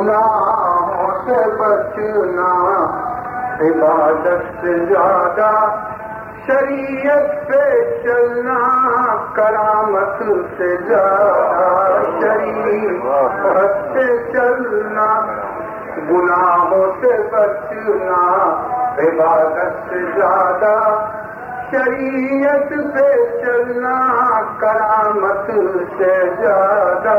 گناہوں سے بچنا عبادت سے زیادہ شریعت پہ چلنا کرامت سے زیادہ شریعت سے چلنا گناہوں سے بچنا عبادت سے زیادہ شریعت پہ چلنا کرامت سے زیادہ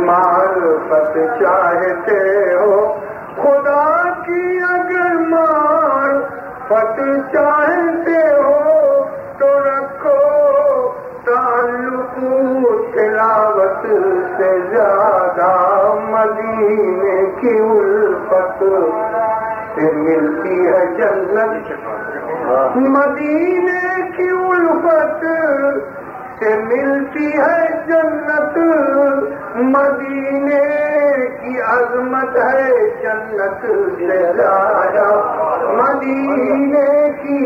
معرفت چاہتے ہو خدا کی اگر معرفت چاہتے ہو تو رکھو تعلق تلاوت سے زیادہ مدینے کی الفت سے ملتی ہے جنت مدینے کی الفت سے ملتی ہے جنت مدینے کی عظمت ہے جنت سے مدینے کی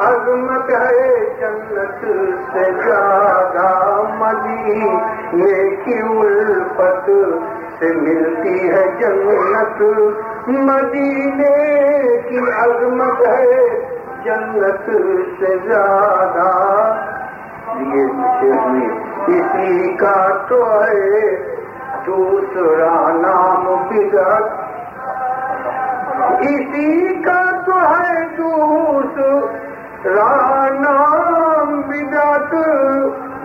عظمت ہے جنت سے زیادہ مدینے کی الفت سے ملتی ہے جنت مدینے کی عظمت ہے جنت سے زیادہ اسی کا تو ہے دوسرا نام بدت اسی کا تو ہے دوسرا نام بدت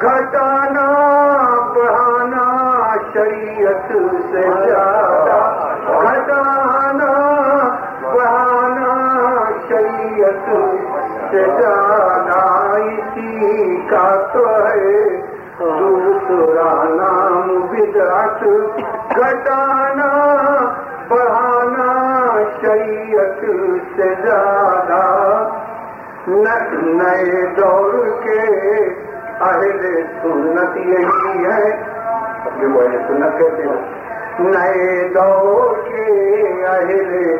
گھٹانا بڑھانا شریعت سے زیادہ گھٹانا بڑھانا شریعت سے زیادہ اسی کا تو ہے دوسرا نام بدعت گھٹانا بڑھانا شریعت سے زیادہ نئے دور کے اہل سنت یہی ہے وہ اہل سنت کہتے ہیں نئے دور کے اہل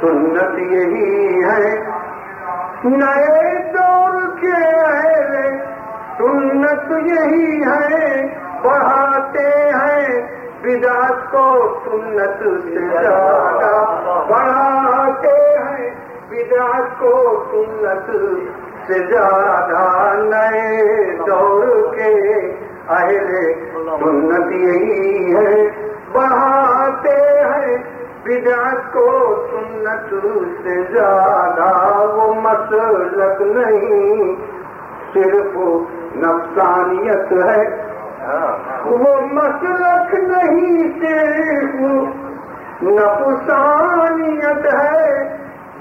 سنت یہی ہے نئے دور کے اہل سنت یہی ہے بڑھاتے ہیں۔ بدعت کو سنت سے زیادہ بڑھاتے ہیں۔ بدعت کو سنت سے زیادہ نئے دور کے اہل سنت یہی ہے بڑھاتے ہیں۔ بدعت کو سنت سے زیادہ وہ مسلک نہیں۔ صرف نفسانیت ہے۔ وہ مسلک نہیں صرف نفسانیت ہے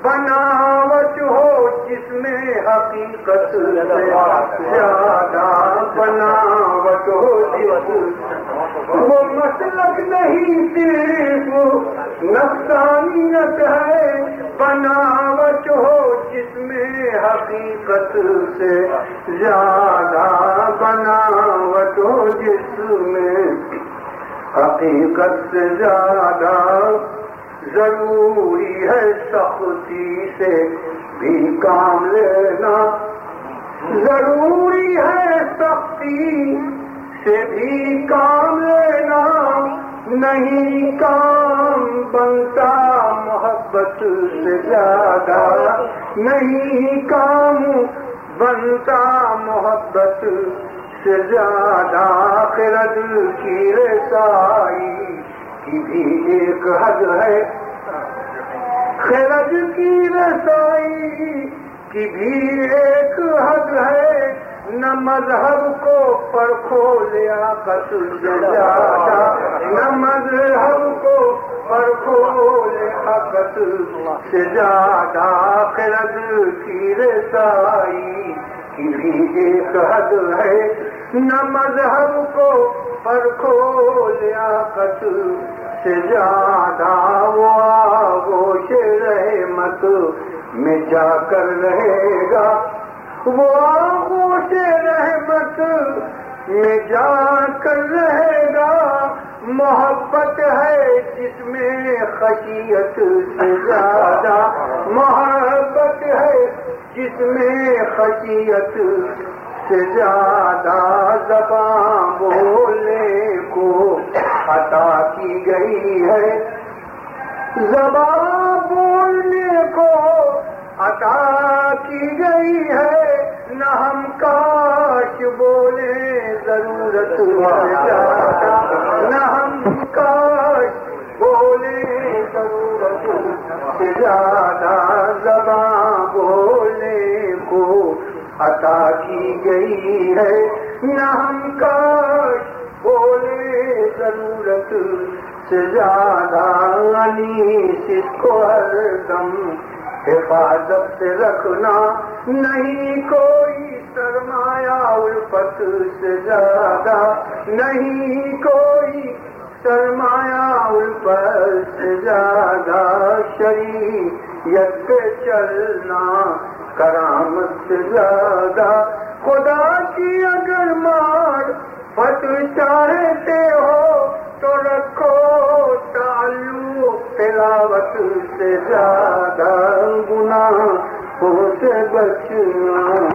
بناوٹ ہو جس میں حقیقت زیادہ بناوٹ ہو جس وہ مسلک نہیں صرف نفسانیت ہے بناوٹ ہو جس میں حقیقت سے زیادہ بناوٹ ہو جس میں حقیقت سے زیادہ ضروری ہے سختی سے بھی کام لینا۔ ضروری ہے سختی سے بھی کام لینا۔ نہیں کام بنتا محبت سے زیادہ۔ نہیں کام بنتا محبت سے زیادہ۔ خرد کی رسائی کی بھی ایک حد ہے۔ خرد کی رسائی کی بھی ایک حد ہے۔ نہ مذہب کو پرکھو لیا قتل نہ مذہب کو پرکھو لیا قتل سے زیادہ خرد کی رسائی کی بھی ایک حد ہے۔ نہ مذہب کو پرکھو لیا قتل سے زیادہ وہ آغوش رحمت میں جا کر رہے گا۔ وہ آغوش رحمت میں جا کر رہے گا۔ محبت ہے جس میں خشیت سے زیادہ۔ محبت ہے جس میں خشیت سے زیادہ۔ زبان بولنے کو عطا کی گئی ہے۔ زبان بولنے کو عطا کی گئی ہے۔ نہ ہم کاش بولے ضرورت نہ ہم کاش بولے ضرورت سے زیادہ زبان بولنے کو عطا کی گئی ہے۔ نہ ہم کاش بولے ضرورت سے زیادہ اس کو ہر دم حفاظت سے رکھنا نہیں کوئی سرمایہ الفت سے زیادہ، نہیں کوئی سرمایہ الفت سے زیادہ شریعت پہ چلنا کرامت سے زیادہ۔ خدا کی اگر مار فت چاہتے ہو تو رکھو تعلق تلاوت سے زیادہ۔ گناہ ہو سے بچنا